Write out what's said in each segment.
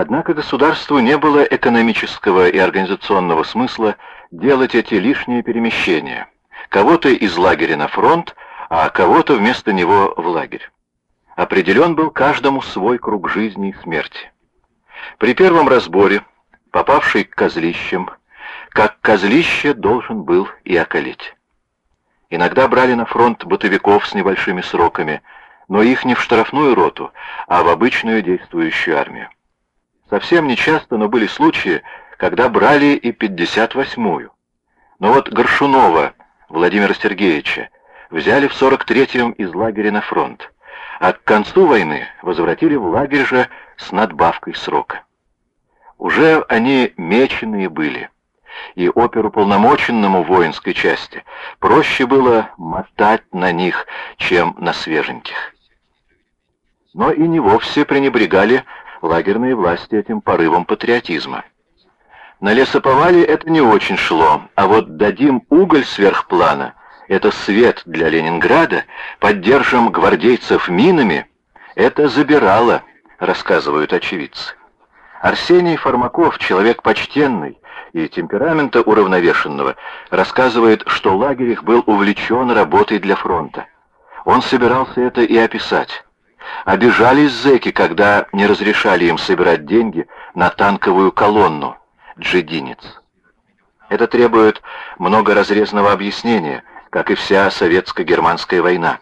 Однако государству не было экономического и организационного смысла делать эти лишние перемещения. Кого-то из лагеря на фронт, а кого-то вместо него в лагерь. Определен был каждому свой круг жизни и смерти. При первом разборе, попавший к козлищам, как козлище должен был и околеть. Иногда брали на фронт бытовиков с небольшими сроками, но их не в штрафную роту, а в обычную действующую армию. Совсем нечасто, но были случаи, когда брали и 58-ю. Но вот Горшунова Владимира Сергеевича взяли в 43-м из лагеря на фронт, а к концу войны возвратили в лагерь же с надбавкой срока. Уже они меченые были, и оперуполномоченному воинской части проще было мотать на них, чем на свеженьких. Но и не вовсе пренебрегали лагерные власти этим порывом патриотизма. На лесоповале это не очень шло, а вот дадим уголь сверхплана, это свет для Ленинграда, поддержим гвардейцев минами, это забирало, рассказывают очевидцы. Арсений Фармаков, человек почтенный и темперамента уравновешенного, рассказывает, что лагерь их был увлечен работой для фронта. Он собирался это и описать. Обижались зэки, когда не разрешали им собирать деньги на танковую колонну, джединец. Это требует многоразрезного объяснения, как и вся советско-германская война.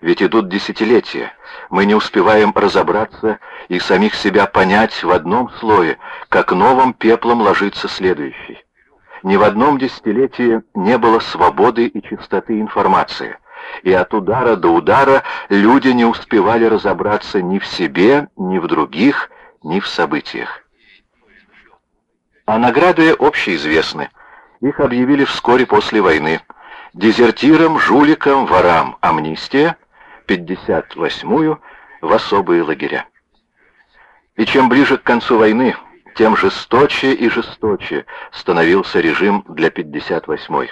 Ведь идут десятилетия, мы не успеваем разобраться и самих себя понять в одном слое, как новым пеплом ложится следующий. Ни в одном десятилетии не было свободы и чистоты информации, и от удара до удара люди не успевали разобраться ни в себе, ни в других, ни в событиях. А награды общеизвестны. Их объявили вскоре после войны. Дезертирам, жуликам, ворам амнистия, 58-ю в особые лагеря. И чем ближе к концу войны, тем жесточе и жесточе становился режим для 58-й.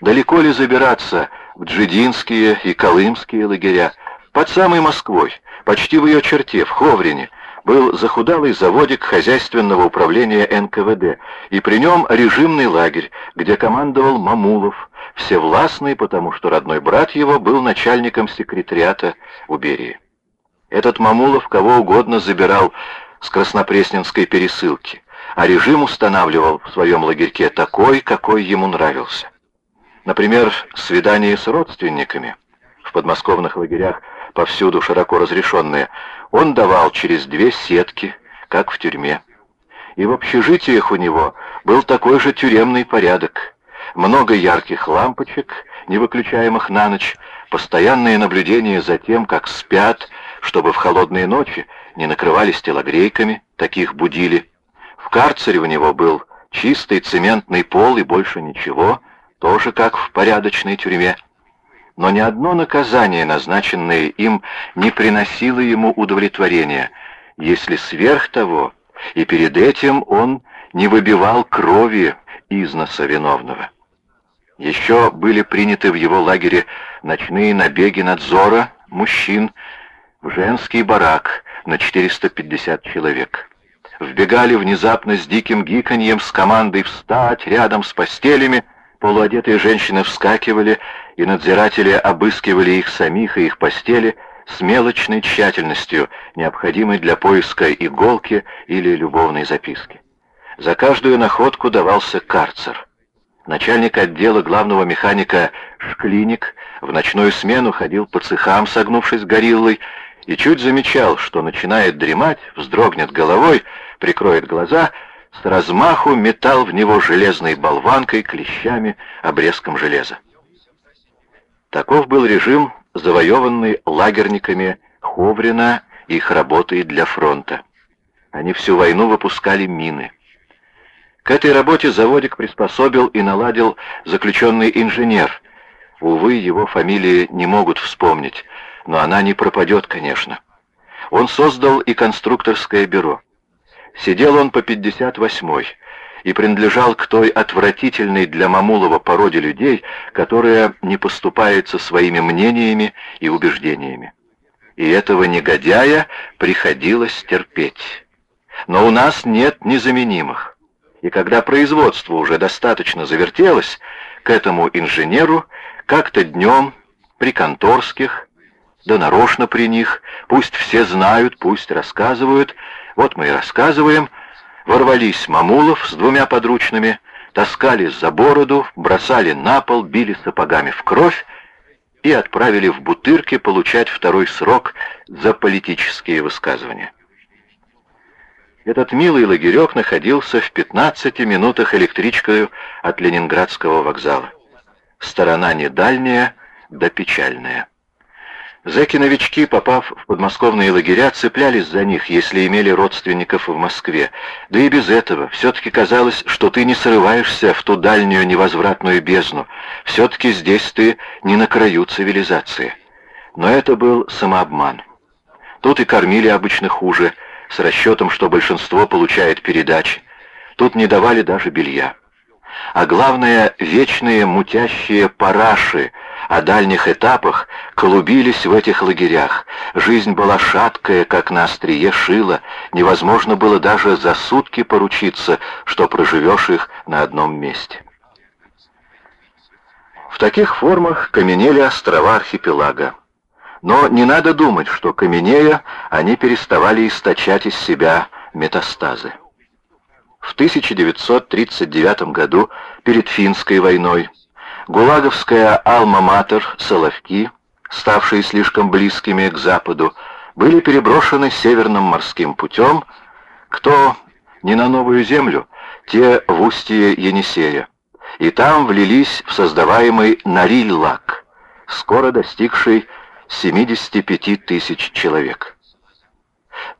Далеко ли забираться в джидинские и колымские лагеря? Под самой Москвой, почти в ее черте, в Ховрине, был захудалый заводик хозяйственного управления НКВД, и при нем режимный лагерь, где командовал Мамулов, всевластный, потому что родной брат его был начальником секретариата у Берии. Этот Мамулов кого угодно забирал с Краснопресненской пересылки, а режим устанавливал в своем лагерьке такой, какой ему нравился. Например, свидание с родственниками. В подмосковных лагерях повсюду широко разрешенные, он давал через две сетки, как в тюрьме. И в общежитиях у него был такой же тюремный порядок. Много ярких лампочек, не выключаемых на ночь, постоянное наблюдение за тем, как спят, чтобы в холодные ночи не накрывались телогрейками, таких будили. В карцере у него был чистый цементный пол и больше ничего, тоже как в порядочной тюрьме но ни одно наказание, назначенное им, не приносило ему удовлетворения, если сверх того и перед этим он не выбивал крови из носа виновного. Еще были приняты в его лагере ночные набеги надзора мужчин в женский барак на 450 человек. Вбегали внезапно с диким гиканьем с командой «Встать!» рядом с постелями — Полуодетые женщины вскакивали, и надзиратели обыскивали их самих и их постели с мелочной тщательностью, необходимой для поиска иголки или любовной записки. За каждую находку давался карцер. Начальник отдела главного механика Шклиник в ночную смену ходил по цехам, согнувшись гориллой, и чуть замечал, что начинает дремать, вздрогнет головой, прикроет глаза — с размаху метал в него железной болванкой, клещами, обрезком железа. Таков был режим, завоеванный лагерниками Ховрина их работой для фронта. Они всю войну выпускали мины. К этой работе заводик приспособил и наладил заключенный инженер. Увы, его фамилии не могут вспомнить, но она не пропадет, конечно. Он создал и конструкторское бюро. Сидел он по 58-й и принадлежал к той отвратительной для Мамулова породе людей, которая не поступается своими мнениями и убеждениями. И этого негодяя приходилось терпеть. Но у нас нет незаменимых. И когда производство уже достаточно завертелось, к этому инженеру как-то днем при конторских, да нарочно при них, пусть все знают, пусть рассказывают, вот мы и рассказываем, ворвались Мамулов с двумя подручными, таскали за бороду, бросали на пол, били сапогами в кровь и отправили в Бутырки получать второй срок за политические высказывания. Этот милый лагерек находился в 15 минутах электричкой от Ленинградского вокзала. Сторона не дальняя, да печальная. Зэки-новички, попав в подмосковные лагеря, цеплялись за них, если имели родственников в Москве. Да и без этого. Все-таки казалось, что ты не срываешься в ту дальнюю невозвратную бездну. Все-таки здесь ты не на краю цивилизации. Но это был самообман. Тут и кормили обычно хуже, с расчетом, что большинство получает передачи. Тут не давали даже белья. А главное, вечные мутящие параши о дальних этапах колубились в этих лагерях. Жизнь была шаткая, как на острие шила. Невозможно было даже за сутки поручиться, что проживешь их на одном месте. В таких формах каменели острова архипелага. Но не надо думать, что каменея они переставали источать из себя метастазы. В 1939 году, перед финской войной, гулаговская алма-матер Соловки, ставшие слишком близкими к Западу, были переброшены северным морским путем, кто не на новую землю, те в устье Енисея, и там влились в создаваемый Нориль-Лак, скоро достигший 75 тысяч человек.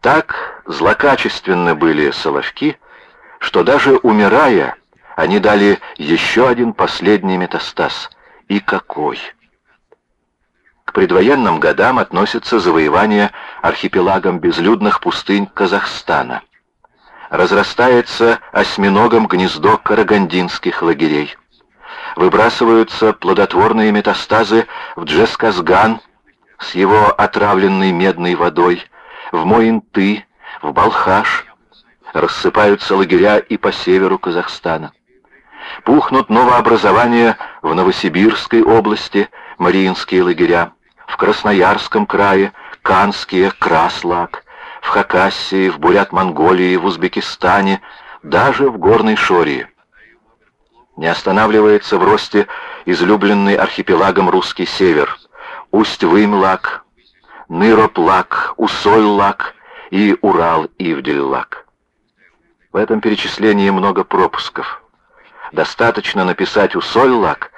Так злокачественны были Соловки, что даже умирая, они дали еще один последний метастаз. И какой! К предвоенным годам относится завоевание архипелагом безлюдных пустынь Казахстана. Разрастается осьминогом гнездо карагандинских лагерей. Выбрасываются плодотворные метастазы в Джесказган с его отравленной медной водой, в Моинты, в Балхаш, рассыпаются лагеря и по северу Казахстана. Пухнут новообразования в Новосибирской области, Мариинские лагеря, в Красноярском крае, Канские, Краслак, в Хакассии, в Бурят-Монголии, в Узбекистане, даже в Горной Шории. Не останавливается в росте излюбленный архипелагом русский север, Усть-Вымлак, Ныроплак, Усоль-Лак и Урал-Ивдель-Лак. В этом перечислении много пропусков. Достаточно написать Усоль-Лак,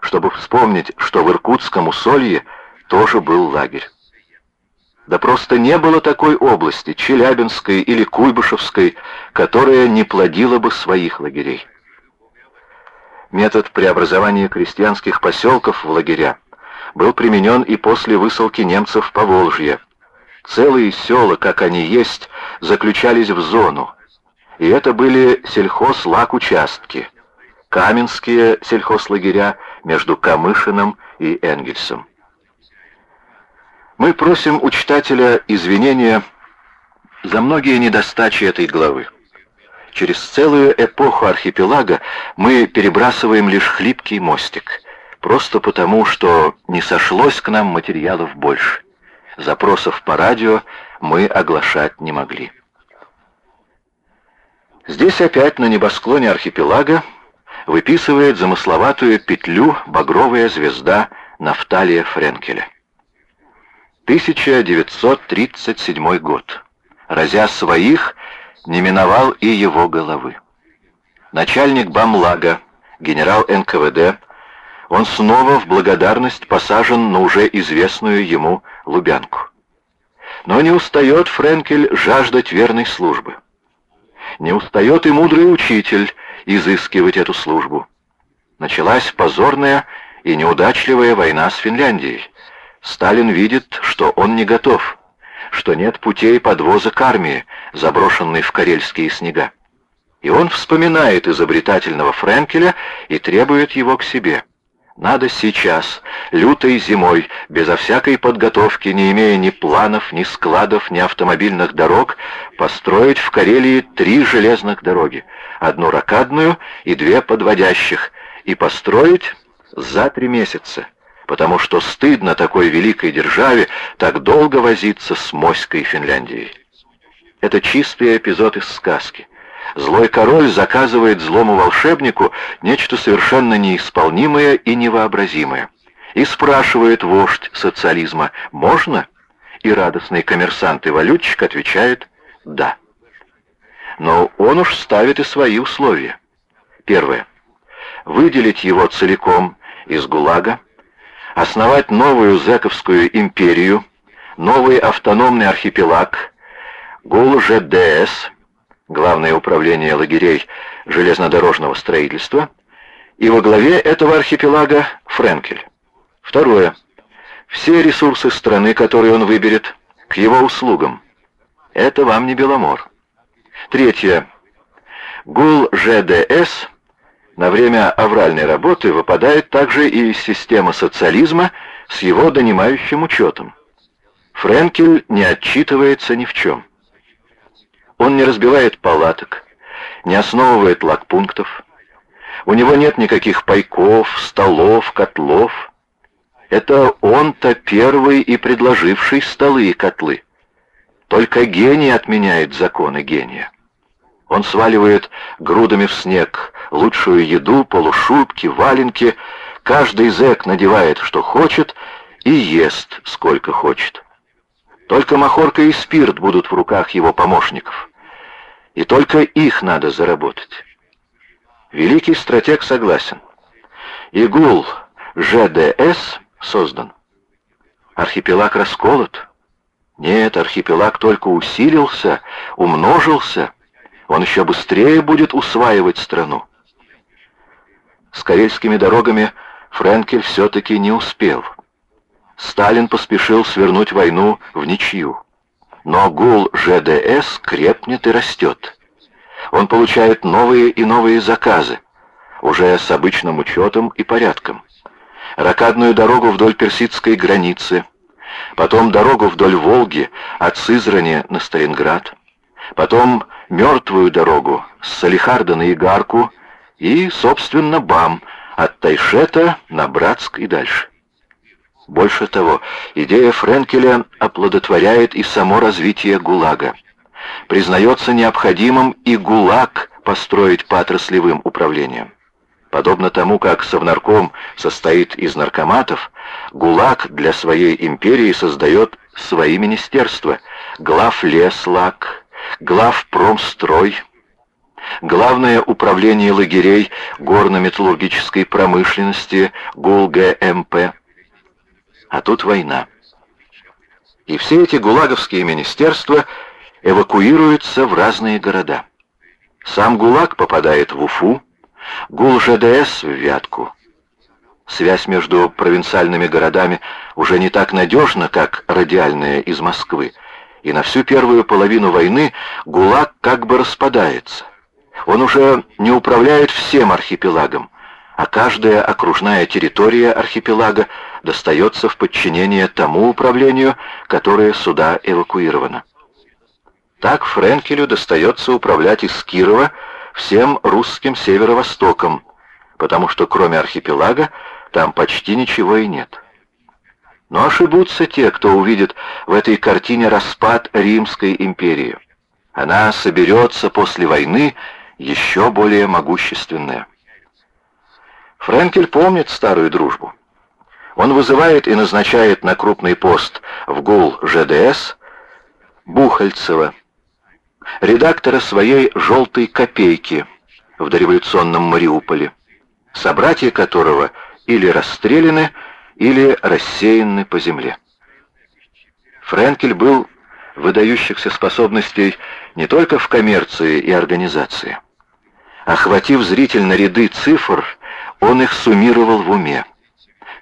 чтобы вспомнить, что в Иркутском Усолье тоже был лагерь. Да просто не было такой области, Челябинской или Куйбышевской, которая не плодила бы своих лагерей. Метод преобразования крестьянских поселков в лагеря был применен и после высылки немцев по Волжье. Целые села, как они есть, заключались в зону, и это были сельхоз-лак-участки, каменские сельхозлагеря между Камышиным и Энгельсом. Мы просим у читателя извинения за многие недостачи этой главы. Через целую эпоху архипелага мы перебрасываем лишь хлипкий мостик, просто потому, что не сошлось к нам материалов больше. Запросов по радио мы оглашать не могли. Здесь опять на небосклоне архипелага выписывает замысловатую петлю багровая звезда Нафталия Френкеля. 1937 год. Разя своих, не миновал и его головы. Начальник Бамлага, генерал НКВД, он снова в благодарность посажен на уже известную ему Лубянку. Но не устает Френкель жаждать верной службы. Не устает и мудрый учитель изыскивать эту службу. Началась позорная и неудачливая война с Финляндией. Сталин видит, что он не готов, что нет путей подвоза к армии, заброшенной в карельские снега. И он вспоминает изобретательного Френкеля и требует его к себе. Надо сейчас, лютой зимой, безо всякой подготовки, не имея ни планов, ни складов, ни автомобильных дорог, построить в Карелии три железных дороги, одну ракадную и две подводящих, и построить за три месяца, потому что стыдно такой великой державе так долго возиться с моськой Финляндией. Это чистый эпизод из сказки. Злой король заказывает злому волшебнику нечто совершенно неисполнимое и невообразимое. И спрашивает вождь социализма «Можно?» И радостный коммерсант и валютчик отвечает «Да». Но он уж ставит и свои условия. Первое. Выделить его целиком из ГУЛАГа, основать новую зэковскую империю, новый автономный архипелаг, ГУЛ-ЖДС, Главное управление лагерей железнодорожного строительства, и во главе этого архипелага Френкель. Второе. Все ресурсы страны, которые он выберет, к его услугам. Это вам не Беломор. Третье. ГУЛ ЖДС на время авральной работы выпадает также и из системы социализма с его донимающим учетом. Френкель не отчитывается ни в чем. Он не разбивает палаток, не основывает лагпунктов. У него нет никаких пайков, столов, котлов. Это он-то первый и предложивший столы и котлы. Только гений отменяет законы гения. Он сваливает грудами в снег лучшую еду, полушубки, валенки. Каждый зэк надевает, что хочет, и ест, сколько хочет. Только махорка и спирт будут в руках его помощников. И только их надо заработать. Великий стратег согласен. Игул ЖДС создан. Архипелаг расколот. Нет, архипелаг только усилился, умножился. Он еще быстрее будет усваивать страну. С карельскими дорогами Френкель все-таки не успел. Сталин поспешил свернуть войну в ничью. Но гул ЖДС крепнет и растет. Он получает новые и новые заказы, уже с обычным учетом и порядком. Ракадную дорогу вдоль персидской границы, потом дорогу вдоль Волги от Сызрани на Сталинград, потом мертвую дорогу с Салихарда на Игарку и, собственно, БАМ от Тайшета на Братск и дальше. Больше того, идея Френкеля оплодотворяет и само развитие ГУЛАГа. Признается необходимым и ГУЛАГ построить по отраслевым управлениям. Подобно тому, как Совнарком состоит из наркоматов, ГУЛАГ для своей империи создает свои министерства, главлеслаг, главпромстрой, Главное управление лагерей горно-металлургической промышленности ГУЛГМП, а тут война. И все эти гулаговские министерства эвакуируются в разные города. Сам ГУЛАГ попадает в Уфу, ГУЛ-ЖДС в Вятку. Связь между провинциальными городами уже не так надежна, как радиальная из Москвы, и на всю первую половину войны ГУЛАГ как бы распадается. Он уже не управляет всем архипелагом, а каждая окружная территория архипелага достается в подчинение тому управлению, которое сюда эвакуировано. Так Френкелю достается управлять из Кирова всем русским северо-востоком, потому что кроме архипелага там почти ничего и нет. Но ошибутся те, кто увидит в этой картине распад Римской империи. Она соберется после войны еще более могущественная. Френкель помнит старую дружбу. Он вызывает и назначает на крупный пост в ГУЛ ЖДС Бухальцева, редактора своей «желтой копейки» в дореволюционном Мариуполе, собратья которого или расстреляны, или рассеяны по земле. Френкель был выдающихся способностей не только в коммерции и организации. Охватив зрительно ряды цифр, он их суммировал в уме.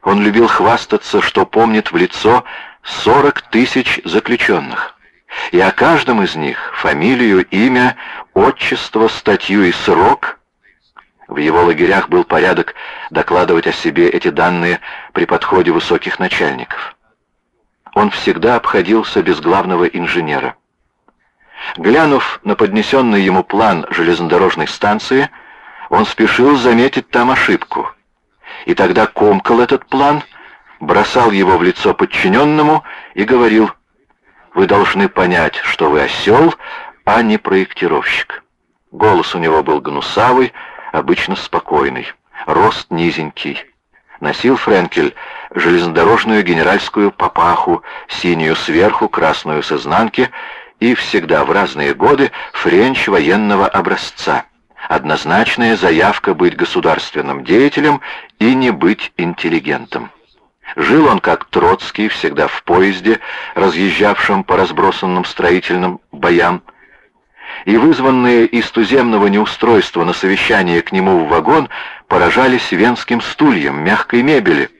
Он любил хвастаться, что помнит в лицо 40 тысяч заключенных. И о каждом из них фамилию, имя, отчество, статью и срок В его лагерях был порядок докладывать о себе эти данные при подходе высоких начальников. Он всегда обходился без главного инженера. Глянув на поднесенный ему план железнодорожной станции, он спешил заметить там ошибку. И тогда комкал этот план, бросал его в лицо подчиненному и говорил, «Вы должны понять, что вы осел, а не проектировщик». Голос у него был гнусавый, обычно спокойный, рост низенький. Носил Френкель железнодорожную генеральскую папаху, синюю сверху, красную с изнанки, и всегда в разные годы френч военного образца. Однозначная заявка быть государственным деятелем и не быть интеллигентом. Жил он как Троцкий, всегда в поезде, разъезжавшем по разбросанным строительным боям, и вызванные из туземного неустройства на совещание к нему в вагон поражались венским стульям, мягкой мебели,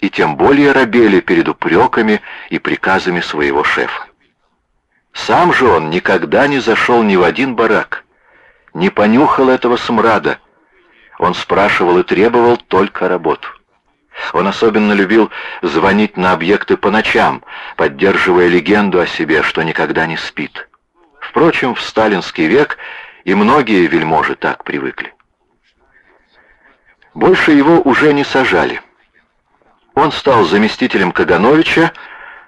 и тем более робели перед упреками и приказами своего шефа. Сам же он никогда не зашел ни в один барак, не понюхал этого смрада. Он спрашивал и требовал только работу. Он особенно любил звонить на объекты по ночам, поддерживая легенду о себе, что никогда не спит. Впрочем, в сталинский век и многие вельможи так привыкли. Больше его уже не сажали. Он стал заместителем Кагановича,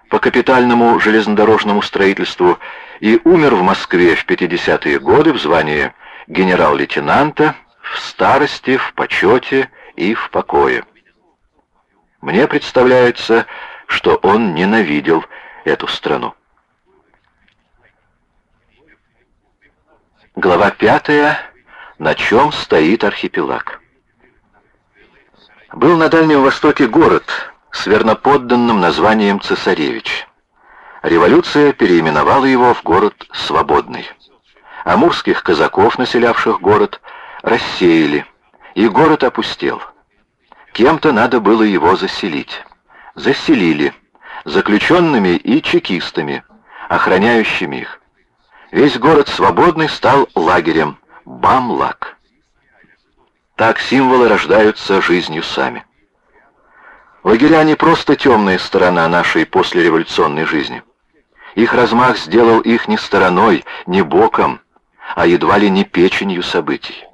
по капитальному железнодорожному строительству и умер в Москве в 50-е годы в звании генерал-лейтенанта, в старости, в почете и в покое. Мне представляется, что он ненавидел эту страну. Глава пятая. На чем стоит архипелаг? Был на Дальнем Востоке город, с верноподданным названием Цесаревич. Революция переименовала его в город Свободный. Амурских казаков, населявших город, рассеяли, и город опустел. Кем-то надо было его заселить. Заселили, заключенными и чекистами, охраняющими их. Весь город Свободный стал лагерем Бамлак. Так символы рождаются жизнью сами. Лагеря не просто темная сторона нашей послереволюционной жизни. Их размах сделал их не стороной, не боком, а едва ли не печенью событий.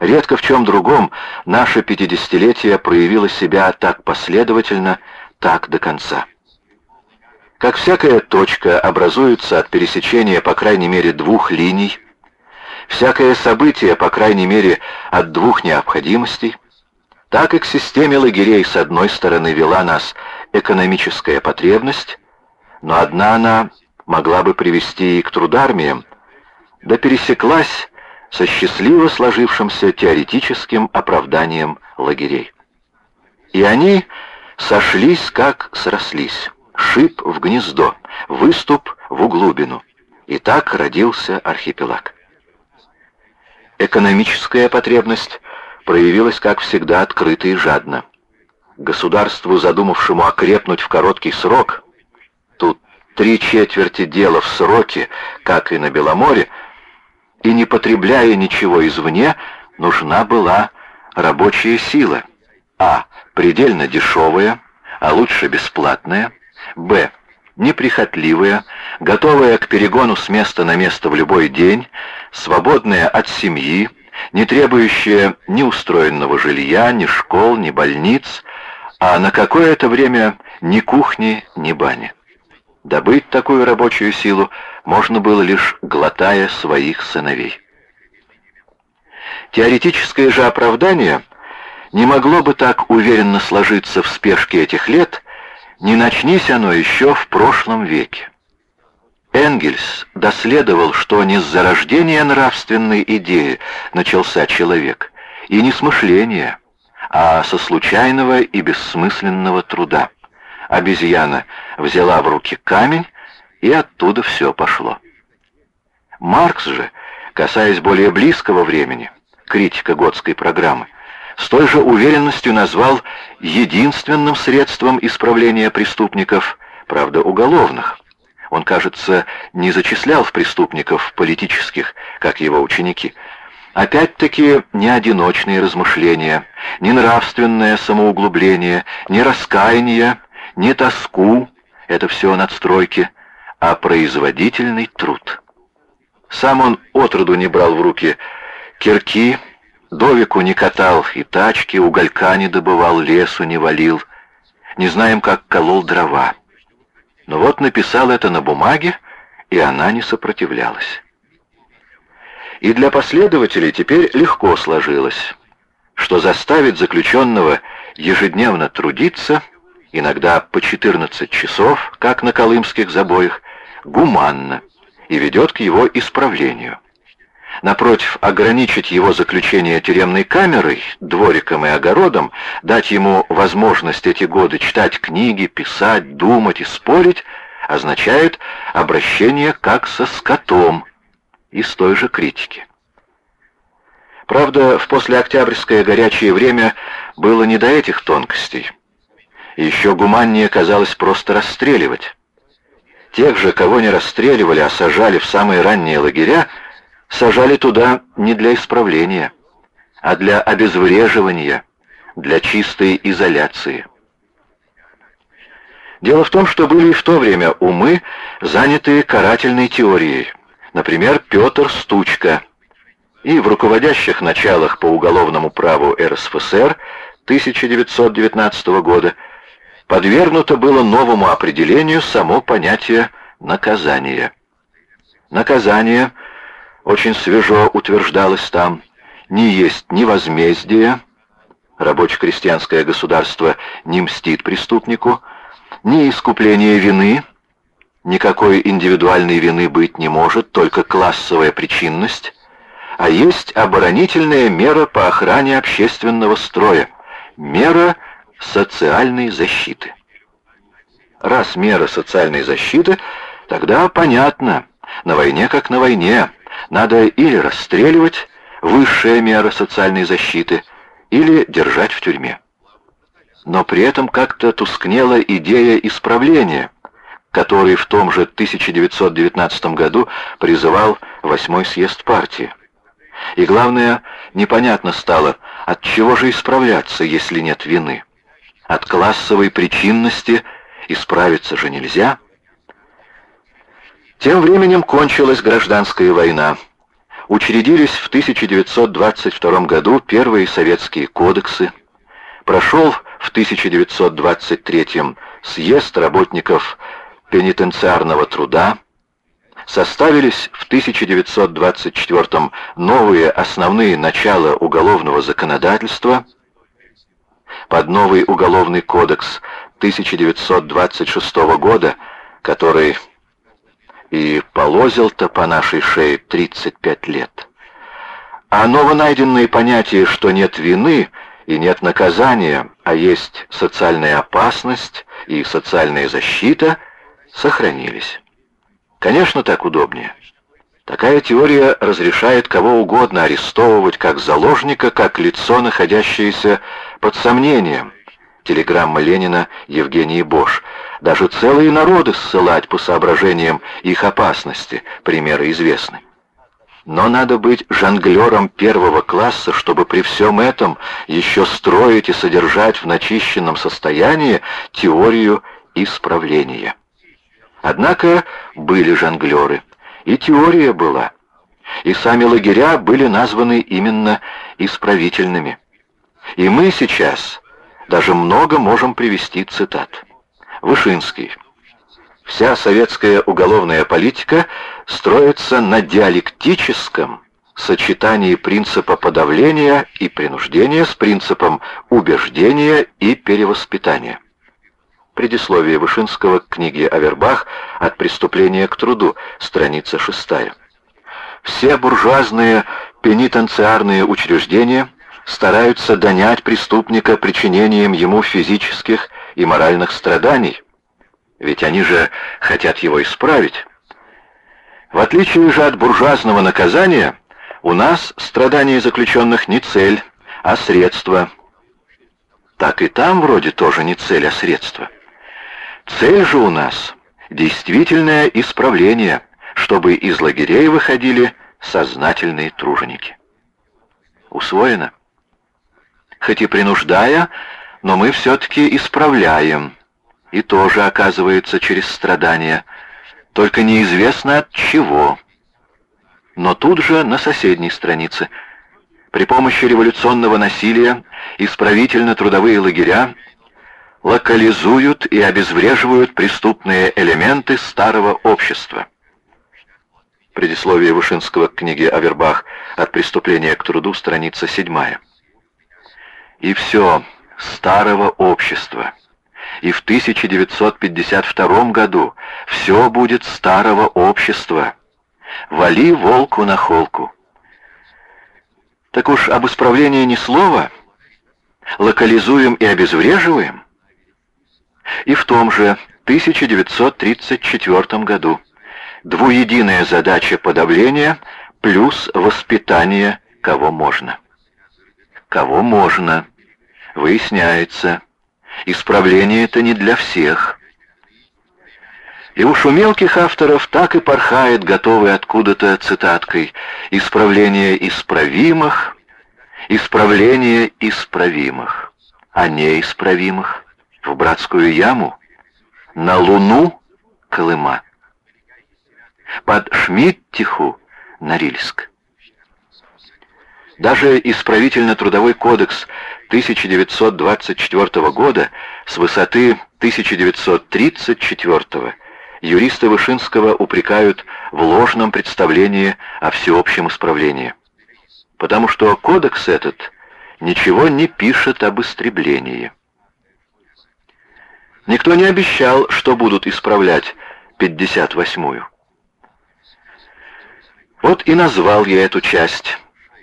Редко в чем другом наше пятидесятилетие проявило себя так последовательно, так до конца. Как всякая точка образуется от пересечения по крайней мере двух линий, всякое событие по крайней мере от двух необходимостей, так и к системе лагерей с одной стороны вела нас экономическая потребность, но одна она могла бы привести и к трудармиям, да пересеклась со счастливо сложившимся теоретическим оправданием лагерей. И они сошлись, как срослись, шип в гнездо, выступ в углубину, и так родился архипелаг. Экономическая потребность проявилась, как всегда, открыто и жадно. Государству, задумавшему окрепнуть в короткий срок, тут три четверти дела в сроке, как и на Беломоре, и не потребляя ничего извне, нужна была рабочая сила. А. Предельно дешевая, а лучше бесплатная. Б. Неприхотливая, готовая к перегону с места на место в любой день, свободная от семьи, не требующая ни устроенного жилья, ни школ, ни больниц, а на какое-то время ни кухни, ни бани. Добыть такую рабочую силу можно было лишь глотая своих сыновей. Теоретическое же оправдание не могло бы так уверенно сложиться в спешке этих лет, не начнись оно еще в прошлом веке. Энгельс доследовал, что не с зарождения нравственной идеи начался человек, и не с мышления, а со случайного и бессмысленного труда. Обезьяна взяла в руки камень, и оттуда все пошло. Маркс же, касаясь более близкого времени, критика готской программы, с той же уверенностью назвал единственным средством исправления преступников, правда уголовных, он, кажется, не зачислял в преступников политических, как его ученики, Опять-таки, не одиночные размышления, не нравственное самоуглубление, не раскаяние, не тоску — это все надстройки, а производительный труд. Сам он отроду не брал в руки кирки, довику не катал и тачки, уголька не добывал, лесу не валил, не знаем, как колол дрова. Но вот написал это на бумаге, и она не сопротивлялась. И для последователей теперь легко сложилось, что заставит заключенного ежедневно трудиться, иногда по 14 часов, как на колымских забоях, гуманно и ведет к его исправлению. Напротив, ограничить его заключение тюремной камерой, двориком и огородом, дать ему возможность эти годы читать книги, писать, думать и спорить, означает обращение как со скотом, из той же критики. Правда, в послеоктябрьское горячее время было не до этих тонкостей. Еще гуманнее казалось просто расстреливать. Тех же, кого не расстреливали, а сажали в самые ранние лагеря, сажали туда не для исправления, а для обезвреживания, для чистой изоляции. Дело в том, что были и в то время умы, занятые карательной теорией, например, Петр Стучка, и в руководящих началах по уголовному праву РСФСР 1919 года подвергнуто было новому определению само понятие наказания. Наказание, очень свежо утверждалось там, не есть ни возмездие, рабоче-крестьянское государство не мстит преступнику, ни искупление вины, никакой индивидуальной вины быть не может, только классовая причинность, а есть оборонительная мера по охране общественного строя, мера социальной защиты. Раз мера социальной защиты, тогда понятно, на войне как на войне, надо или расстреливать, высшая мера социальной защиты, или держать в тюрьме. Но при этом как-то тускнела идея исправления – который в том же 1919 году призывал восьмой съезд партии. И главное, непонятно стало, от чего же исправляться, если нет вины. От классовой причинности исправиться же нельзя. Тем временем кончилась гражданская война. Учредились в 1922 году первые советские кодексы. Прошел в 1923 съезд работников пенитенциарного труда, составились в 1924 новые основные начала уголовного законодательства, под новый уголовный кодекс 1926 года, который и полозил-то по нашей шее 35 лет. А новонайденные понятия, что нет вины и нет наказания, а есть социальная опасность и социальная защита – сохранились. Конечно, так удобнее. Такая теория разрешает кого угодно арестовывать как заложника, как лицо, находящееся под сомнением. Телеграмма Ленина Евгении Бош. Даже целые народы ссылать по соображениям их опасности, примеры известны. Но надо быть жонглером первого класса, чтобы при всем этом еще строить и содержать в начищенном состоянии теорию исправления. Однако были жонглеры, и теория была, и сами лагеря были названы именно исправительными. И мы сейчас даже много можем привести цитат. Вышинский. Вся советская уголовная политика строится на диалектическом сочетании принципа подавления и принуждения с принципом убеждения и перевоспитания. Предисловие Вышинского к книге Авербах «От преступления к труду», страница 6. Все буржуазные пенитенциарные учреждения стараются донять преступника причинением ему физических и моральных страданий, ведь они же хотят его исправить. В отличие же от буржуазного наказания, у нас страдания заключенных не цель, а средство. Так и там вроде тоже не цель, а средство. Цель же у нас — действительное исправление, чтобы из лагерей выходили сознательные труженики. Усвоено? Хоть и принуждая, но мы все-таки исправляем. И тоже, оказывается, через страдания. Только неизвестно от чего. Но тут же на соседней странице. При помощи революционного насилия исправительно-трудовые лагеря локализуют и обезвреживают преступные элементы старого общества. Предисловие Вышинского к книге Авербах «От преступления к труду», страница 7. И все старого общества. И в 1952 году все будет старого общества. Вали волку на холку. Так уж об исправлении ни слова. Локализуем и обезвреживаем. И в том же 1934 году двуединая задача подавления плюс воспитание кого можно. Кого можно. Выясняется, исправление это не для всех. И уж у мелких авторов так и порхает, готовый откуда-то цитаткой, «Исправление исправимых, исправление исправимых, а неисправимых в братскую яму, на луну Колыма, под Шмидтиху Норильск». Даже исправительно-трудовой кодекс 1924 года с высоты 1934 юристы Вышинского упрекают в ложном представлении о всеобщем исправлении. Потому что кодекс этот ничего не пишет об истреблении. Никто не обещал, что будут исправлять 58-ю. Вот и назвал я эту часть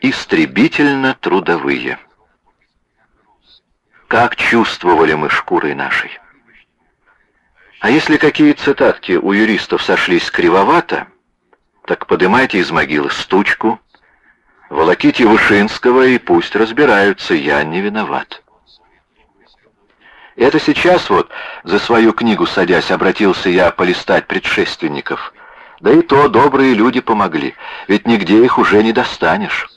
истребительно-трудовые. Как чувствовали мы шкурой нашей. А если какие цитатки у юристов сошлись кривовато, так подымайте из могилы стучку, волоките Вышинского и пусть разбираются, я не виноват. Это сейчас вот, за свою книгу садясь, обратился я полистать предшественников. Да и то добрые люди помогли, ведь нигде их уже не достанешь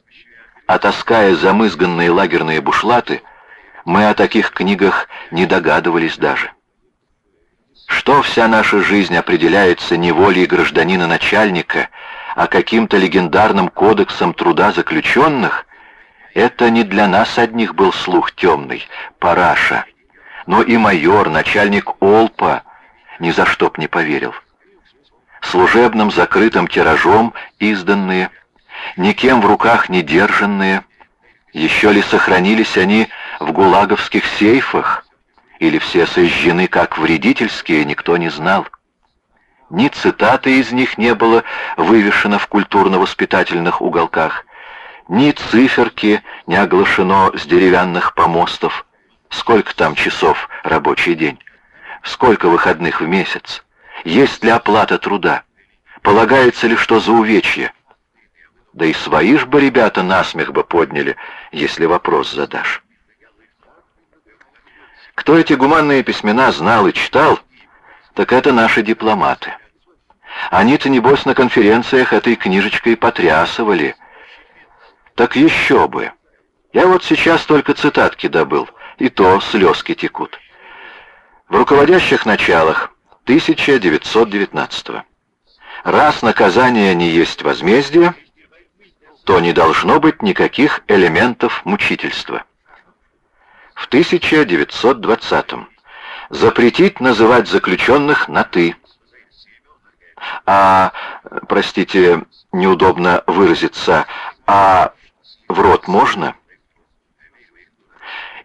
а таская замызганные лагерные бушлаты, мы о таких книгах не догадывались даже. Что вся наша жизнь определяется не волей гражданина-начальника, а каким-то легендарным кодексом труда заключенных, это не для нас одних был слух темный, параша, но и майор, начальник Олпа, ни за что б не поверил. Служебным закрытым тиражом изданные – никем в руках не держанные, еще ли сохранились они в гулаговских сейфах, или все сожжены как вредительские, никто не знал. Ни цитаты из них не было вывешено в культурно-воспитательных уголках, ни циферки не оглашено с деревянных помостов. Сколько там часов рабочий день? Сколько выходных в месяц? Есть ли оплата труда? Полагается ли что за увечье? Да и свои ж бы ребята насмех бы подняли, если вопрос задашь. Кто эти гуманные письмена знал и читал, так это наши дипломаты. Они-то, небось, на конференциях этой книжечкой потрясывали. Так еще бы. Я вот сейчас только цитатки добыл, и то слезки текут. В руководящих началах 1919 -го. Раз наказание не есть возмездие, то не должно быть никаких элементов мучительства. В 1920-м запретить называть заключенных на «ты». А, простите, неудобно выразиться, а в рот можно?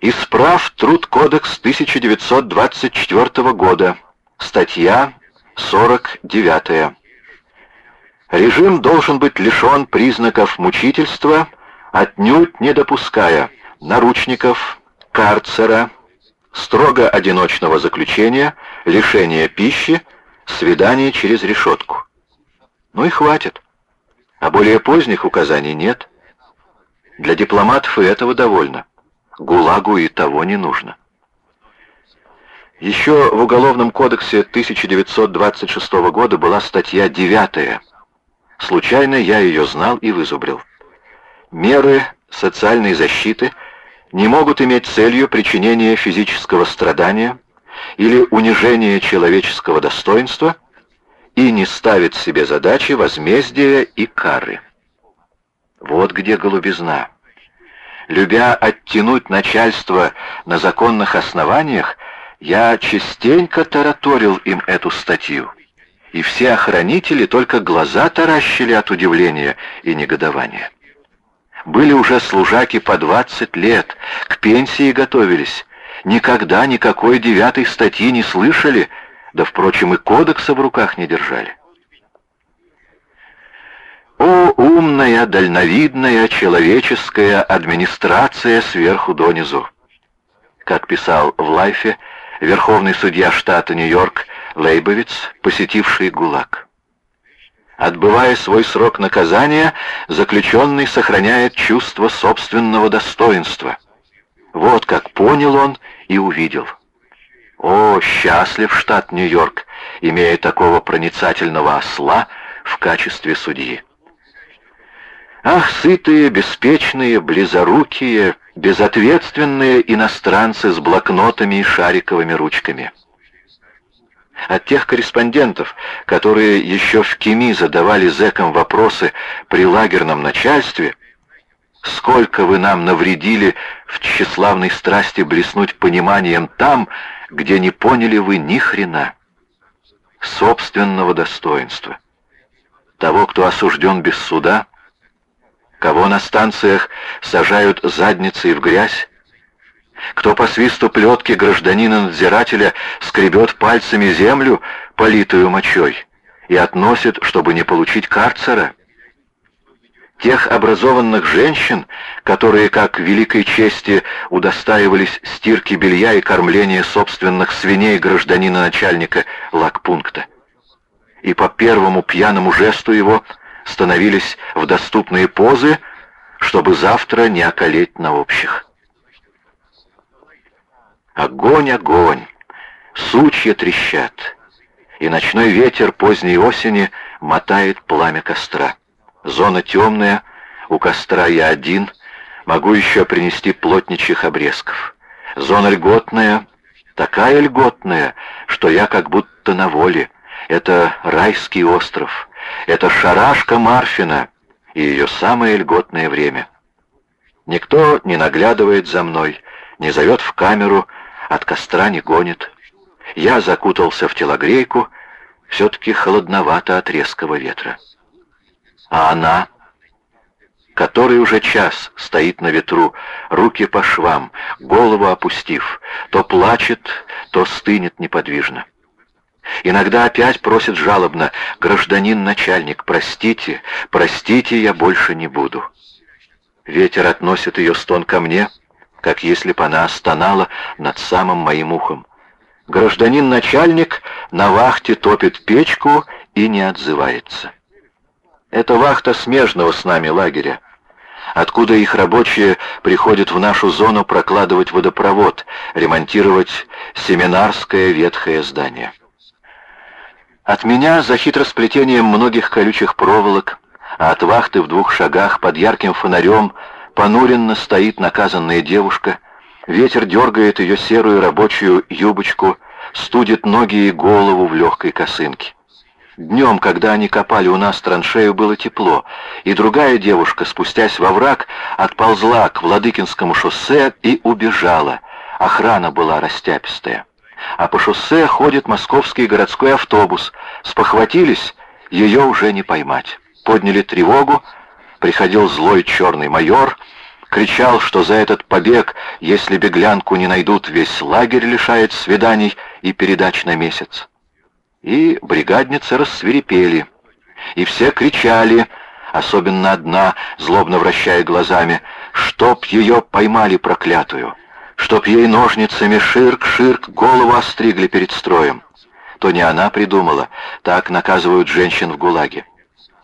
Исправ труд кодекс 1924 года, статья 49. Режим должен быть лишен признаков мучительства, отнюдь не допуская наручников, карцера, строго одиночного заключения, лишения пищи, свидания через решетку. Ну и хватит. А более поздних указаний нет. Для дипломатов и этого довольно. ГУЛАГу и того не нужно. Еще в Уголовном кодексе 1926 года была статья 9 Случайно я ее знал и вызубрил. Меры социальной защиты не могут иметь целью причинения физического страдания или унижения человеческого достоинства и не ставит себе задачи возмездия и кары. Вот где голубизна. Любя оттянуть начальство на законных основаниях, я частенько тараторил им эту статью, и все охранители только глаза таращили от удивления и негодования. Были уже служаки по 20 лет, к пенсии готовились, никогда никакой девятой статьи не слышали, да, впрочем, и кодекса в руках не держали. О, умная, дальновидная человеческая администрация сверху донизу! Как писал в Лайфе верховный судья штата Нью-Йорк Лейбовиц, посетивший ГУЛАГ. Отбывая свой срок наказания, заключенный сохраняет чувство собственного достоинства. Вот как понял он и увидел. О, счастлив штат Нью-Йорк, имея такого проницательного осла в качестве судьи. Ах, сытые, беспечные, близорукие, безответственные иностранцы с блокнотами и шариковыми ручками. От тех корреспондентов, которые еще в Кеми задавали зэкам вопросы при лагерном начальстве, сколько вы нам навредили в тщеславной страсти блеснуть пониманием там, где не поняли вы ни хрена собственного достоинства. Того, кто осужден без суда, кого на станциях сажают задницей в грязь, кто по свисту плетки гражданина-надзирателя скребет пальцами землю, политую мочой, и относит, чтобы не получить карцера, тех образованных женщин, которые, как великой чести, удостаивались стирки белья и кормления собственных свиней гражданина-начальника лагпункта. И по первому пьяному жесту его – становились в доступные позы, чтобы завтра не околеть на общих. Огонь, огонь, сучья трещат, и ночной ветер поздней осени мотает пламя костра. Зона темная, у костра я один, могу еще принести плотничьих обрезков. Зона льготная, такая льготная, что я как будто на воле. Это райский остров, это шарашка Марфина и ее самое льготное время. Никто не наглядывает за мной, не зовет в камеру, от костра не гонит. Я закутался в телогрейку, все-таки холодновато от резкого ветра. А она, который уже час стоит на ветру, руки по швам, голову опустив, то плачет, то стынет неподвижно. Иногда опять просит жалобно, «Гражданин начальник, простите, простите, я больше не буду». Ветер относит ее стон ко мне, как если бы она стонала над самым моим ухом. Гражданин начальник на вахте топит печку и не отзывается. Это вахта смежного с нами лагеря, откуда их рабочие приходят в нашу зону прокладывать водопровод, ремонтировать семинарское ветхое здание. От меня за хитросплетением многих колючих проволок, а от вахты в двух шагах под ярким фонарем понуренно стоит наказанная девушка, ветер дергает ее серую рабочую юбочку, студит ноги и голову в легкой косынке. Днем, когда они копали у нас траншею, было тепло, и другая девушка, спустясь во враг, отползла к Владыкинскому шоссе и убежала. Охрана была растяпистая а по шоссе ходит московский городской автобус. Спохватились, ее уже не поймать. Подняли тревогу, приходил злой черный майор, кричал, что за этот побег, если беглянку не найдут, весь лагерь лишает свиданий и передач на месяц. И бригадницы рассверепели, и все кричали, особенно одна, злобно вращая глазами, чтоб ее поймали проклятую чтоб ей ножницами ширк-ширк голову остригли перед строем. То не она придумала, так наказывают женщин в ГУЛАГе.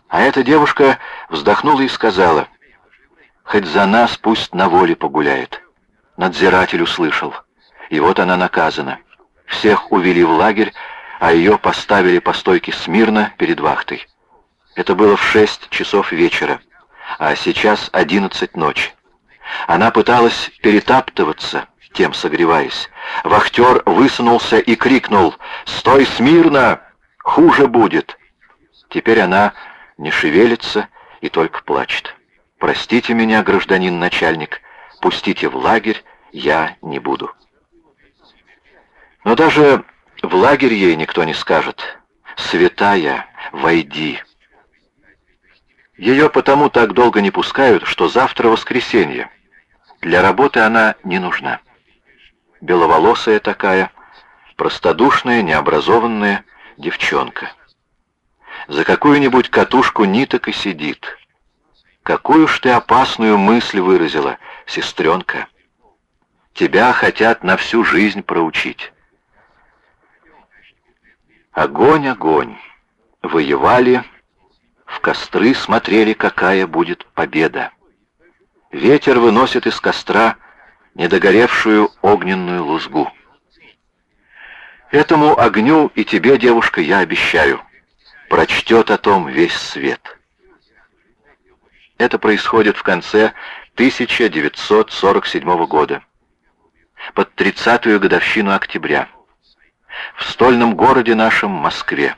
А эта девушка вздохнула и сказала, «Хоть за нас пусть на воле погуляет». Надзиратель услышал. И вот она наказана. Всех увели в лагерь, а ее поставили по стойке смирно перед вахтой. Это было в шесть часов вечера, а сейчас одиннадцать ночи. Она пыталась перетаптываться, тем согреваясь. Вахтер высунулся и крикнул «Стой смирно! Хуже будет!» Теперь она не шевелится и только плачет. «Простите меня, гражданин начальник, пустите в лагерь, я не буду». Но даже в лагерь ей никто не скажет «Святая, войди». Ее потому так долго не пускают, что завтра воскресенье. Для работы она не нужна. Беловолосая такая, простодушная, необразованная девчонка. За какую-нибудь катушку ниток и сидит. Какую ж ты опасную мысль выразила, сестренка. Тебя хотят на всю жизнь проучить. Огонь, огонь. Воевали, в костры смотрели, какая будет победа. Ветер выносит из костра недогоревшую огненную лузгу. Этому огню и тебе, девушка, я обещаю, прочтет о том весь свет. Это происходит в конце 1947 года, под 30-ю годовщину октября, в стольном городе нашем Москве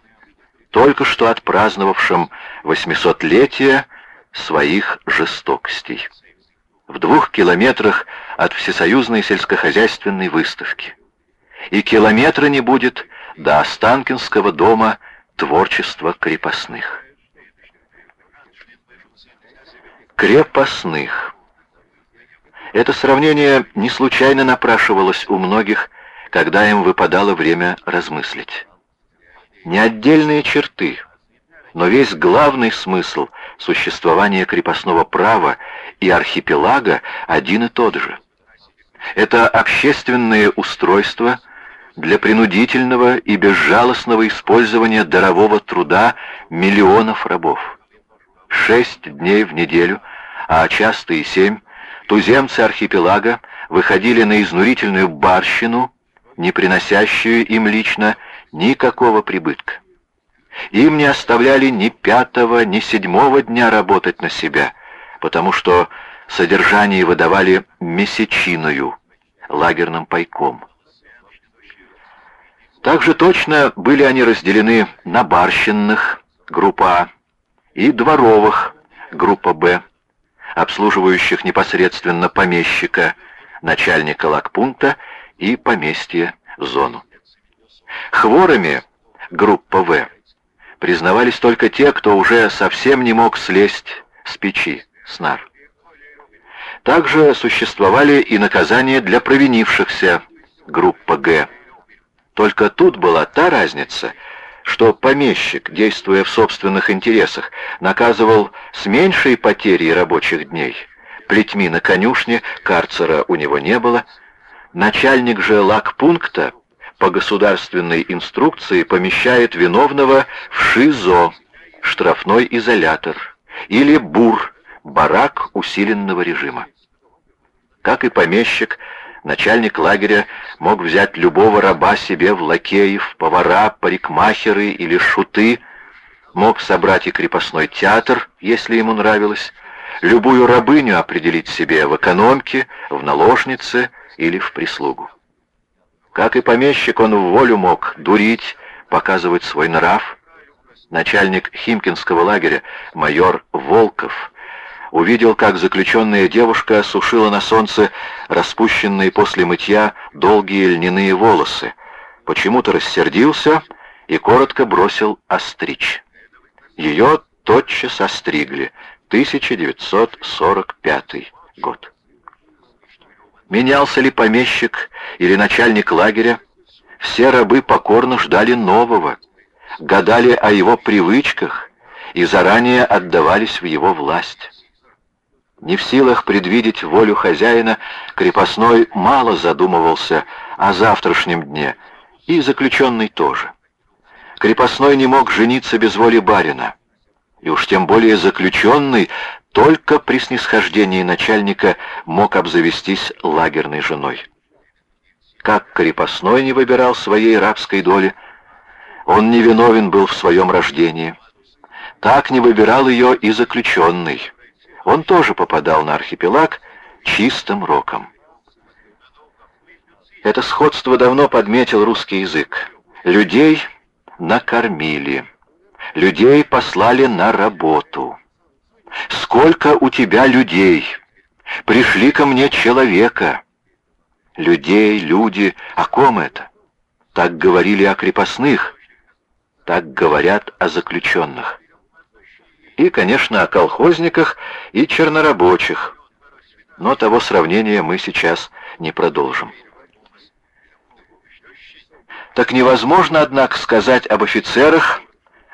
только что отпраздновавшим 800-летие своих жестокостей. В двух километрах от Всесоюзной сельскохозяйственной выставки. И километра не будет до Останкинского дома творчества крепостных. Крепостных. Это сравнение не случайно напрашивалось у многих, когда им выпадало время размыслить не отдельные черты, но весь главный смысл существования крепостного права и архипелага один и тот же. Это общественное устройство для принудительного и безжалостного использования дарового труда миллионов рабов. Шесть дней в неделю, а часто и семь, туземцы архипелага выходили на изнурительную барщину, не приносящую им лично никакого прибытка. Им не оставляли ни пятого, ни седьмого дня работать на себя, потому что содержание выдавали месячиную, лагерным пайком. Также точно были они разделены на барщинных, группа А, и дворовых, группа Б, обслуживающих непосредственно помещика, начальника лагпункта и поместья зону. Хворами, группа В, признавались только те, кто уже совсем не мог слезть с печи, снар. Также существовали и наказания для провинившихся, группа Г. Только тут была та разница, что помещик, действуя в собственных интересах, наказывал с меньшей потерей рабочих дней. Плетьми на конюшне, карцера у него не было. Начальник же лагпункта по государственной инструкции помещает виновного в ШИЗО, штрафной изолятор, или БУР, барак усиленного режима. Как и помещик, начальник лагеря мог взять любого раба себе в лакеи, в повара, парикмахеры или шуты, мог собрать и крепостной театр, если ему нравилось, любую рабыню определить себе в экономке, в наложнице или в прислугу. Как и помещик, он в волю мог дурить, показывать свой нрав. Начальник Химкинского лагеря, майор Волков, увидел, как заключенная девушка сушила на солнце распущенные после мытья долгие льняные волосы. Почему-то рассердился и коротко бросил остричь. Ее тотчас остригли. 1945 год. Менялся ли помещик или начальник лагеря, все рабы покорно ждали нового, гадали о его привычках и заранее отдавались в его власть. Не в силах предвидеть волю хозяина, крепостной мало задумывался о завтрашнем дне, и заключенный тоже. Крепостной не мог жениться без воли барина, и уж тем более заключенный только при снисхождении начальника мог обзавестись лагерной женой. Как крепостной не выбирал своей рабской доли, он невиновен был в своем рождении. Так не выбирал ее и заключенный. Он тоже попадал на архипелаг чистым роком. Это сходство давно подметил русский язык. Людей накормили, людей послали на работу. Сколько у тебя людей? Пришли ко мне человека. Людей, люди, о ком это? Так говорили о крепостных, так говорят о заключенных. И, конечно, о колхозниках и чернорабочих. Но того сравнения мы сейчас не продолжим. Так невозможно, однако, сказать об офицерах,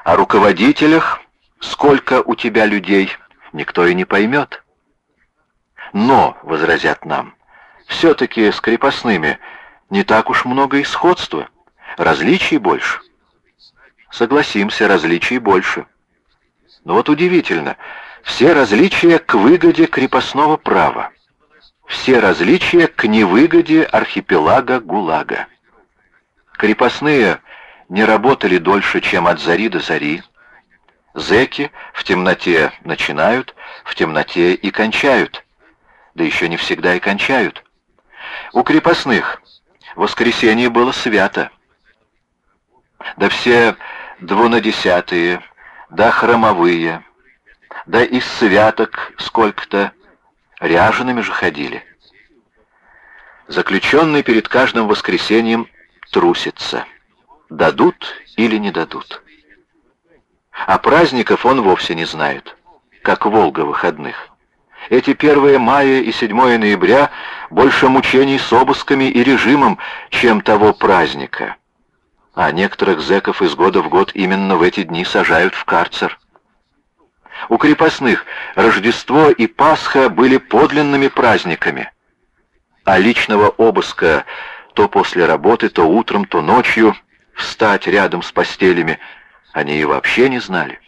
о руководителях, сколько у тебя людей, никто и не поймет. Но, возразят нам, все-таки с крепостными не так уж много и сходства, различий больше. Согласимся, различий больше. Но вот удивительно, все различия к выгоде крепостного права, все различия к невыгоде архипелага ГУЛАГа. Крепостные не работали дольше, чем от зари до зари. Зеки в темноте начинают, в темноте и кончают. Да еще не всегда и кончают. У крепостных воскресенье было свято. Да все двунадесятые, да хромовые, да из святок сколько-то, ряжеными же ходили. Заключенный перед каждым воскресеньем трусится. Дадут или не дадут. А праздников он вовсе не знает, как Волга выходных. Эти 1 мая и 7 ноября больше мучений с обысками и режимом, чем того праздника. А некоторых зэков из года в год именно в эти дни сажают в карцер. У крепостных Рождество и Пасха были подлинными праздниками, а личного обыска то после работы, то утром, то ночью встать рядом с постелями они и вообще не знали.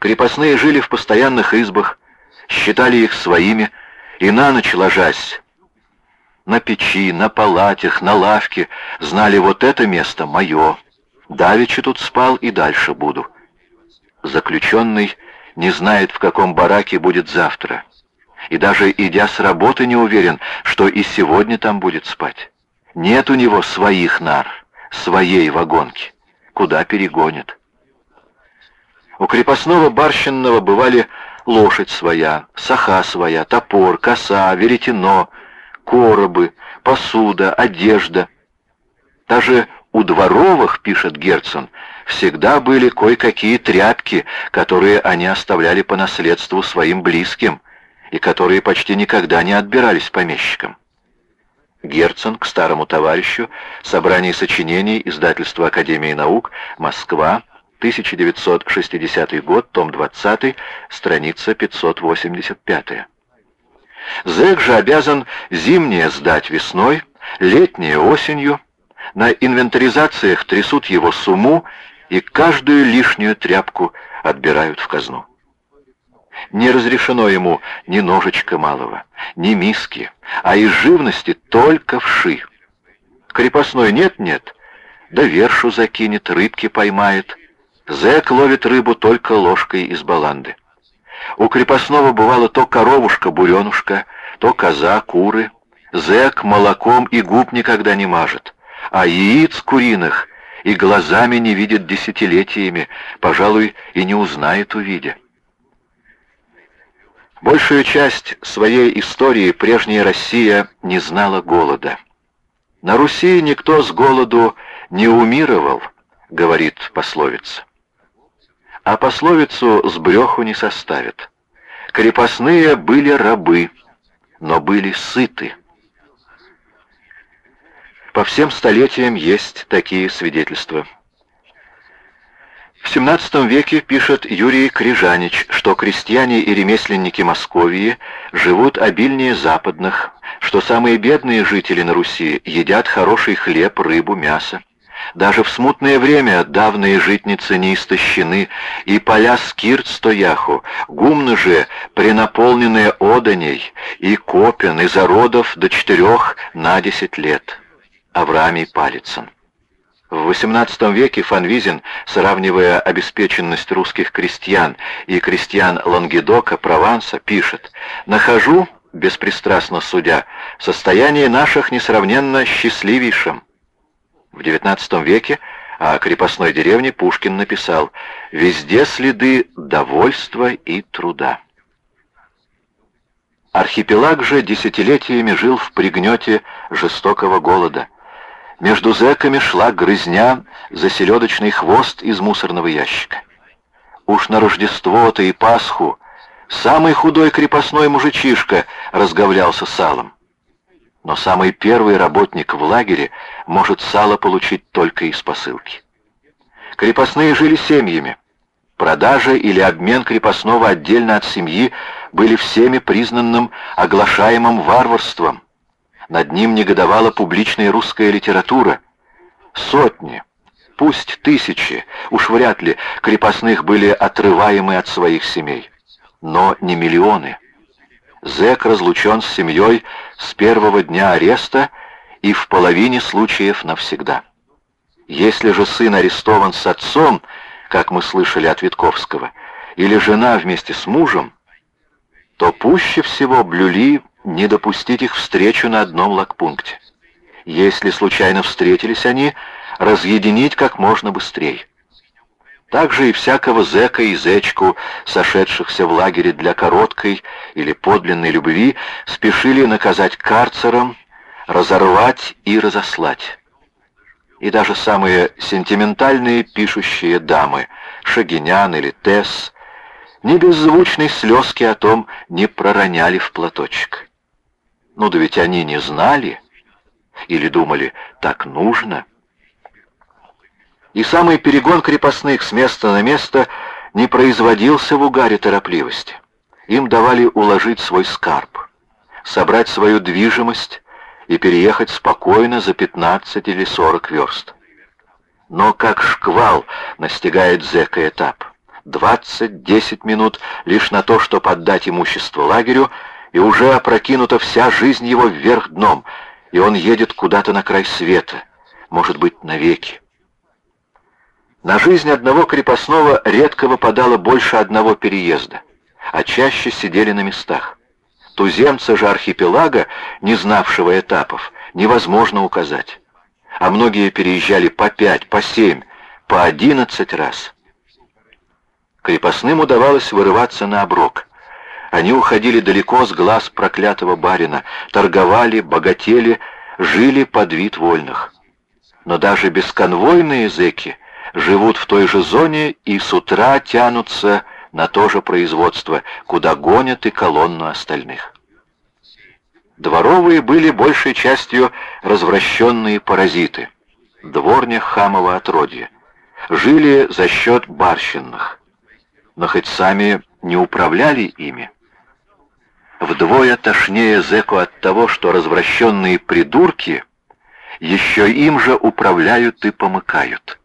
Крепостные жили в постоянных избах, считали их своими, и на ночь ложась, на печи, на палатях, на лавке, знали вот это место мое. Давеча тут спал и дальше буду. Заключенный не знает, в каком бараке будет завтра. И даже идя с работы не уверен, что и сегодня там будет спать. Нет у него своих нар, своей вагонки. Куда перегонит? У крепостного барщинного бывали лошадь своя, саха своя, топор, коса, веретено, коробы, посуда, одежда. Даже у дворовых, пишет Герцен, всегда были кое-какие тряпки, которые они оставляли по наследству своим близким и которые почти никогда не отбирались помещикам. Герцен к старому товарищу, собрание сочинений, издательство Академии наук, Москва, 1960 год, том 20, страница 585. Зэк же обязан зимнее сдать весной, летнее осенью, на инвентаризациях трясут его сумму и каждую лишнюю тряпку отбирают в казну. Не разрешено ему ни ножечка малого, ни миски, а из живности только вши. Крепостной нет-нет, да вершу закинет, рыбки поймает, Зэк ловит рыбу только ложкой из баланды. У крепостного бывало то коровушка-буренушка, то коза, куры. Зэк молоком и губ никогда не мажет, а яиц куриных и глазами не видит десятилетиями, пожалуй, и не узнает увидя. Большую часть своей истории прежняя Россия не знала голода. На Руси никто с голоду не умировал, говорит пословица а пословицу с бреху не составит. Крепостные были рабы, но были сыты. По всем столетиям есть такие свидетельства. В XVII веке пишет Юрий Крижанич, что крестьяне и ремесленники Московии живут обильнее западных, что самые бедные жители на Руси едят хороший хлеб, рыбу, мясо. Даже в смутное время давние житницы не истощены, и поля скирт стояху, гумны же, пренаполненные оданей, и копен, и зародов до четырех на десять лет. Авраамий Палицын. В XVIII веке Фанвизин, сравнивая обеспеченность русских крестьян и крестьян Лангедока, Прованса, пишет «Нахожу беспристрастно судя, состояние наших несравненно счастливейшим. В XIX веке о крепостной деревне Пушкин написал «Везде следы довольства и труда». Архипелаг же десятилетиями жил в пригнете жестокого голода. Между зэками шла грызня за селедочный хвост из мусорного ящика. Уж на Рождество-то и Пасху самый худой крепостной мужичишка разговлялся салом. Но самый первый работник в лагере может сало получить только из посылки. Крепостные жили семьями. Продажа или обмен крепостного отдельно от семьи были всеми признанным оглашаемым варварством. Над ним негодовала публичная русская литература. Сотни, пусть тысячи, уж вряд ли, крепостных были отрываемы от своих семей. Но не миллионы. Зэк разлучен с семьей с первого дня ареста и в половине случаев навсегда. Если же сын арестован с отцом, как мы слышали от Витковского, или жена вместе с мужем, то пуще всего блюли не допустить их встречу на одном лагпункте. Если случайно встретились они, разъединить как можно быстрее. Также и всякого зэка и зечку, сошедшихся в лагере для короткой или подлинной любви, спешили наказать карцером, разорвать и разослать. И даже самые сентиментальные пишущие дамы, Шагинян или Тесс, ни беззвучной слезки о том не пророняли в платочек. Ну да ведь они не знали или думали, так нужно — и самый перегон крепостных с места на место не производился в угаре торопливости. Им давали уложить свой скарб, собрать свою движимость и переехать спокойно за 15 или 40 верст. Но как шквал настигает зэка этап. 20-10 минут лишь на то, чтобы отдать имущество лагерю, и уже опрокинута вся жизнь его вверх дном, и он едет куда-то на край света, может быть, навеки. На жизнь одного крепостного редко выпадало больше одного переезда, а чаще сидели на местах. Туземца же архипелага, не знавшего этапов, невозможно указать. А многие переезжали по пять, по семь, по одиннадцать раз. Крепостным удавалось вырываться на оброк. Они уходили далеко с глаз проклятого барина, торговали, богатели, жили под вид вольных. Но даже бесконвойные зэки живут в той же зоне и с утра тянутся на то же производство, куда гонят и колонну остальных. Дворовые были большей частью развращенные паразиты, дворня хамова отродья, жили за счет барщинных, но хоть сами не управляли ими. Вдвое тошнее зэку от того, что развращенные придурки еще им же управляют и помыкают.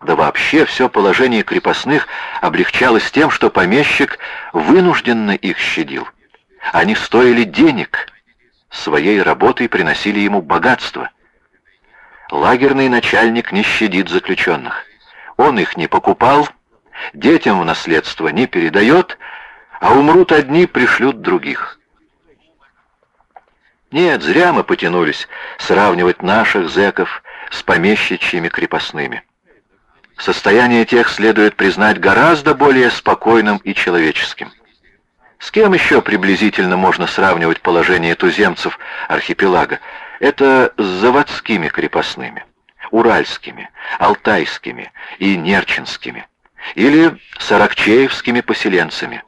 Да вообще все положение крепостных облегчалось тем, что помещик вынужденно их щадил. Они стоили денег, своей работой приносили ему богатство. Лагерный начальник не щадит заключенных. Он их не покупал, детям в наследство не передает, а умрут одни, пришлют других. Нет, зря мы потянулись сравнивать наших зэков с помещичьими крепостными. Состояние тех следует признать гораздо более спокойным и человеческим. С кем еще приблизительно можно сравнивать положение туземцев архипелага? Это с заводскими крепостными, уральскими, алтайскими и нерчинскими, или с аракчеевскими поселенцами.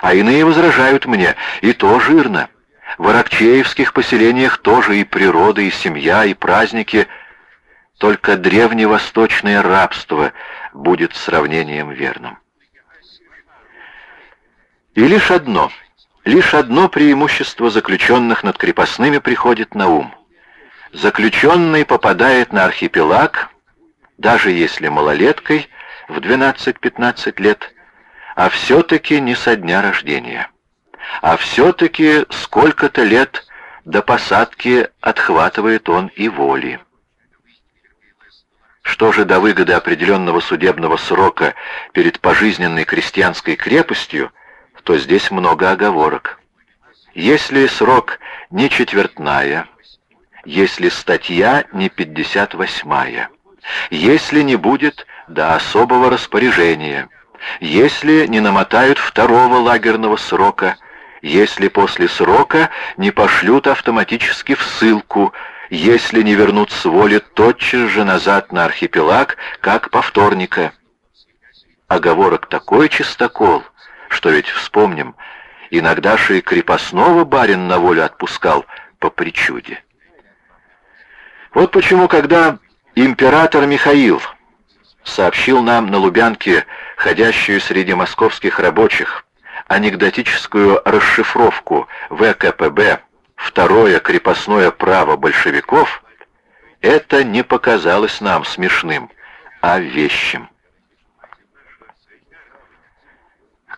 А иные возражают мне, и то жирно. В аракчеевских поселениях тоже и природа, и семья, и праздники – только древневосточное рабство будет сравнением верным. И лишь одно, лишь одно преимущество заключенных над крепостными приходит на ум. Заключенный попадает на архипелаг, даже если малолеткой, в 12-15 лет, а все-таки не со дня рождения. А все-таки сколько-то лет до посадки отхватывает он и воли. Что же до выгоды определенного судебного срока перед пожизненной крестьянской крепостью, то здесь много оговорок. Если срок не четвертная, если статья не 58-я, если не будет до особого распоряжения, если не намотают второго лагерного срока, если после срока не пошлют автоматически в ссылку, если не вернут с воли тотчас же назад на архипелаг, как повторника. Оговорок такой чистокол, что ведь, вспомним, иногда же и крепостного барин на волю отпускал по причуде. Вот почему, когда император Михаил сообщил нам на Лубянке, ходящую среди московских рабочих, анекдотическую расшифровку ВКПБ «Второе крепостное право большевиков», это не показалось нам смешным, а вещим.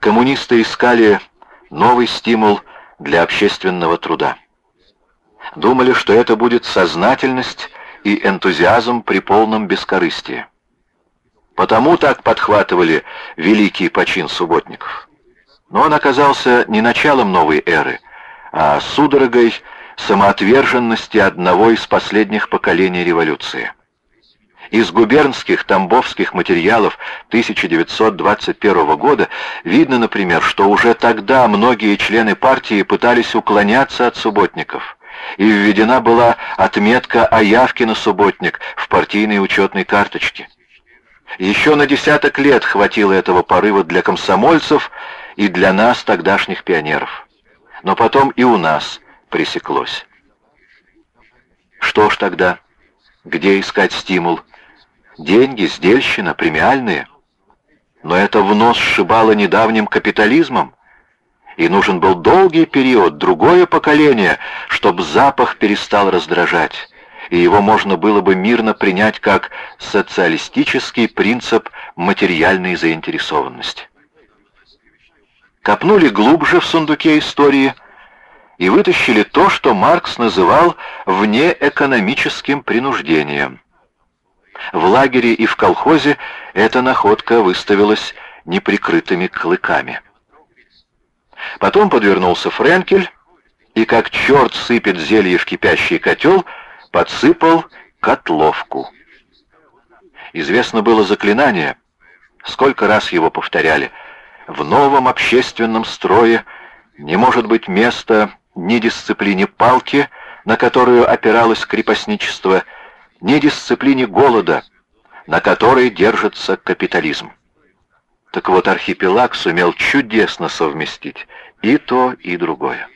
Коммунисты искали новый стимул для общественного труда. Думали, что это будет сознательность и энтузиазм при полном бескорыстии. Потому так подхватывали великий почин субботников. Но он оказался не началом новой эры, а судорогой самоотверженности одного из последних поколений революции. Из губернских тамбовских материалов 1921 года видно, например, что уже тогда многие члены партии пытались уклоняться от субботников, и введена была отметка о явке на субботник в партийной учетной карточке. Еще на десяток лет хватило этого порыва для комсомольцев и для нас, тогдашних пионеров. Но потом и у нас пресеклось. Что ж тогда? Где искать стимул? Деньги, сдельщина, премиальные? Но это в нос сшибало недавним капитализмом. И нужен был долгий период, другое поколение, чтобы запах перестал раздражать и его можно было бы мирно принять как социалистический принцип материальной заинтересованности. Копнули глубже в сундуке истории и вытащили то, что Маркс называл внеэкономическим принуждением. В лагере и в колхозе эта находка выставилась неприкрытыми клыками. Потом подвернулся Френкель, и как черт сыпет зелье в кипящий котел — подсыпал котловку. Известно было заклинание, сколько раз его повторяли. В новом общественном строе не может быть места ни дисциплине палки, на которую опиралось крепостничество, ни дисциплине голода, на которой держится капитализм. Так вот, архипелаг сумел чудесно совместить и то, и другое.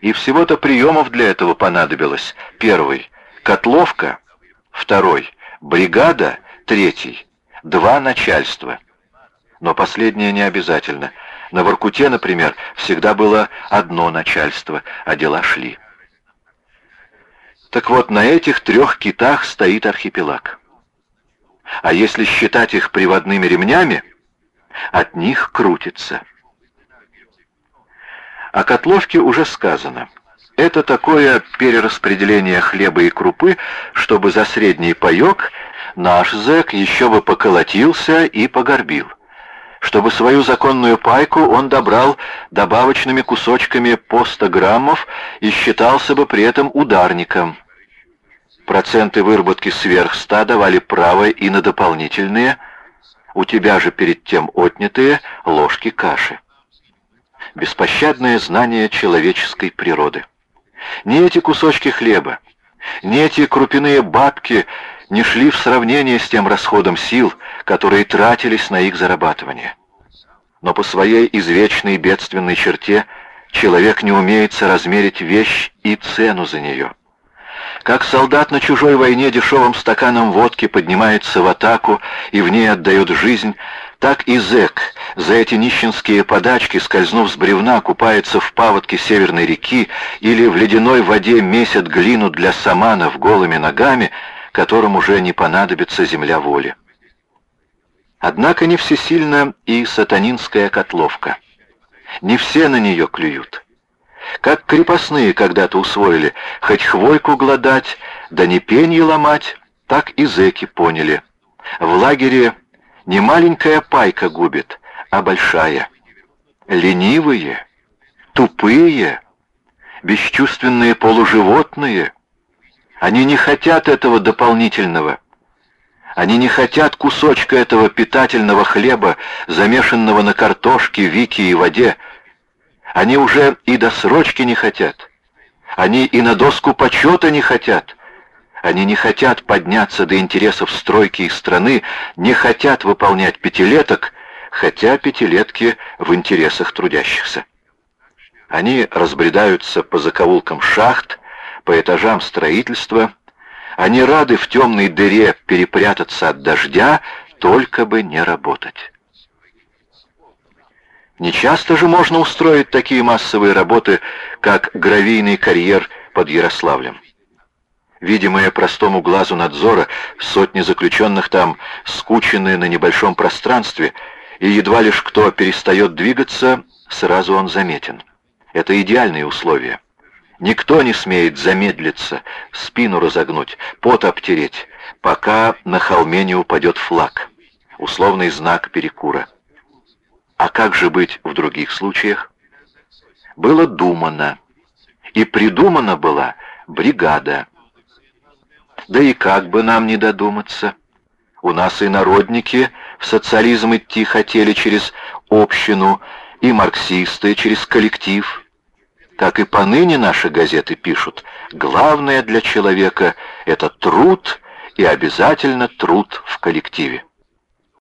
И всего-то приемов для этого понадобилось. Первый — котловка. Второй — бригада. Третий — два начальства. Но последнее не обязательно. На Воркуте, например, всегда было одно начальство, а дела шли. Так вот, на этих трех китах стоит архипелаг. А если считать их приводными ремнями, от них крутится. О котловке уже сказано. Это такое перераспределение хлеба и крупы, чтобы за средний паек наш зэк еще бы поколотился и погорбил. Чтобы свою законную пайку он добрал добавочными кусочками по 100 граммов и считался бы при этом ударником. Проценты выработки сверх 100 давали право и на дополнительные, у тебя же перед тем отнятые ложки каши беспощадное знание человеческой природы. Ни эти кусочки хлеба, ни эти крупяные бабки не шли в сравнение с тем расходом сил, которые тратились на их зарабатывание. Но по своей извечной бедственной черте человек не умеет соразмерить вещь и цену за нее. Как солдат на чужой войне дешевым стаканом водки поднимается в атаку и в ней отдает жизнь, так и зэк за эти нищенские подачки, скользнув с бревна, купается в паводке Северной реки или в ледяной воде месят глину для саманов голыми ногами, которым уже не понадобится земля воли. Однако не всесильна и сатанинская котловка. Не все на нее клюют. Как крепостные когда-то усвоили, хоть хвойку гладать, да не пенье ломать, так и зэки поняли. В лагере не маленькая пайка губит, а большая. Ленивые, тупые, бесчувственные полуживотные. Они не хотят этого дополнительного. Они не хотят кусочка этого питательного хлеба, замешанного на картошке, вике и воде. Они уже и до срочки не хотят. Они и на доску почета не хотят. Они не хотят подняться до интересов стройки и страны, не хотят выполнять пятилеток, хотя пятилетки в интересах трудящихся. Они разбредаются по закоулкам шахт, по этажам строительства, они рады в темной дыре перепрятаться от дождя, только бы не работать. Не часто же можно устроить такие массовые работы, как гравийный карьер под Ярославлем. Видимые простому глазу надзора, сотни заключенных там скучены на небольшом пространстве, и едва лишь кто перестает двигаться, сразу он заметен. Это идеальные условия. Никто не смеет замедлиться, спину разогнуть, пот обтереть, пока на холме не упадет флаг, условный знак перекура. А как же быть в других случаях? Было думано, и придумана была бригада. Да и как бы нам не додуматься? У нас и народники в социализм идти хотели через общину, и марксисты через коллектив – как и поныне наши газеты пишут, главное для человека — это труд и обязательно труд в коллективе.